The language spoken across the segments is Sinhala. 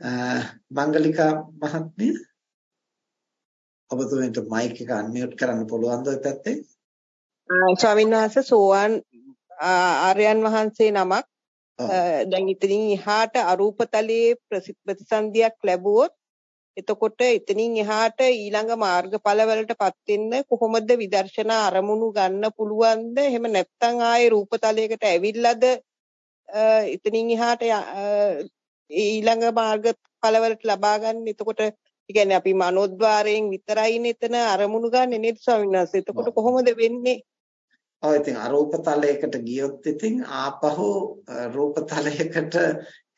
මංගලිකා මහත්මිය ඔබතුමීට මයික් එක අන්මියුට් කරන්න පුළුවන්ද ඔය පැත්තේ? ස්වාමීන් වහන්සේ සෝවාන් ආර්යයන් වහන්සේ නමක්. දැන් ඉතින් එහාට අරූපතලයේ ප්‍රතිසන්දියක් ලැබුවොත් එතකොට එතනින් එහාට ඊළඟ මාර්ගඵලවලටපත් වෙන්න කොහොමද විදර්ශනා අරමුණු ගන්න පුළුවන්ද? එහෙම නැත්නම් ආයේ රූපතලයකට ඇවිල්ලාද? එතනින් එහාට ඊළඟ මාර්ගඵලවලට ලබා ගන්න. එතකොට කියන්නේ අපි මනෝද්වාරයෙන් විතරයිනේ එතන අරමුණු ගන්නෙ නේද ස්වාමීන් වහන්සේ? එතකොට කොහොමද වෙන්නේ? ඔව් ඉතින් අරූප තලයකට ගියොත් ඉතින් ආපහු රූප තලයකට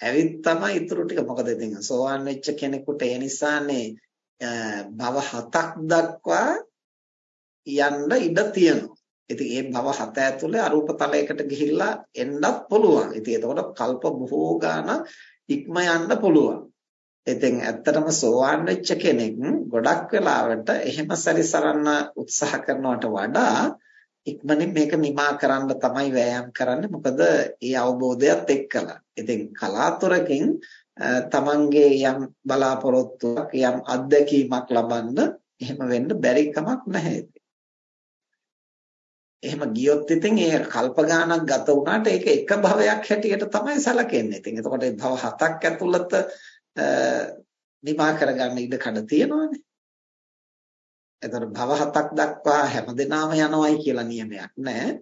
ඇවිත් තමයි ඊටු ටික. මොකද ඉතින් සෝවාන් වෙච්ච කෙනෙකුට ඒ නිසානේ භව හතක් දක්වා යන්න ඉඩ තියෙනවා. ඉතින් ඒ භව හත ඇතුලේ අරූප තලයකට ගිහිල්ලා එන්නත් පුළුවන්. ඉතින් එතකොට කල්ප බොහෝ ගාණක් ඉක්ම යන්න පුළුවන්. ඉතින් ඇත්තටම සෝවාන් වෙච්ච කෙනෙක් ගොඩක් වෙලාවට එහෙම සැරිසරන්න උත්සාහ කරනවට වඩා ඉක්මනින් මේක නිමා කරන්න තමයි වෑයම් කරන්නේ මොකද ඒ අවබෝධයත් එක්කලා. ඉතින් කලාතුරකින් තමන්ගේ යම් බලාපොරොත්තුවක් යම් අත්දැකීමක් ලබන්න එහෙම වෙන්න බැරි කමක් නැහැ. එහෙම ගියොත් ඉතින් ඒ කල්ප ගානක් ගත වුණාට ඒක එක භවයක් හැටියට තමයි සැලකෙන්නේ. ඉතින් එතකොට ඒ භව හතක් ඇතුළත නිමා කරගන්න ඉඩ කඩ තියෙනවානේ. එතකොට භව හතක් දක්වා හැමදෙනාම යනවයි කියලා නියමයක් නැහැ.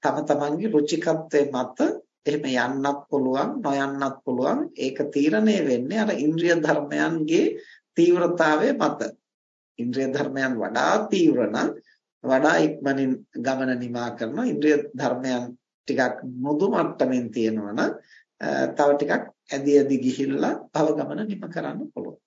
තම තමන්ගේ රුචිකත්වයේ මත එහෙම යන්නත් පුළුවන් නොයන්නත් පුළුවන් ඒක තීරණය වෙන්නේ අර ඉන්ද්‍රිය ධර්මයන්ගේ තීව්‍රතාවය මත. ඉන්ද්‍රිය ධර්මයන් වඩා තීව්‍ර නම් වඩා ඉක්මනින් ගමන නිමා කරනවා ඉන්ද්‍රිය ධර්මයන් ටිකක් මුදු මට්ටමින් තියෙනවා නම් තව ටිකක් ඇදී ඇදී ගිහිල්ලා භව ගමන නිම කරන්න පුළුවන්.